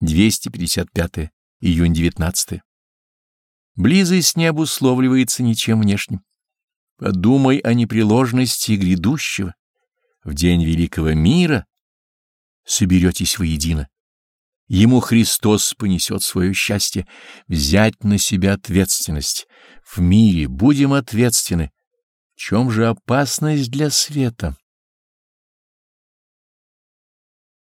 255 июнь 19 Близость не обусловливается ничем внешним. Подумай о непреложности грядущего. В день великого мира соберетесь воедино. Ему Христос понесет свое счастье, взять на себя ответственность. В мире будем ответственны. В чем же опасность для света?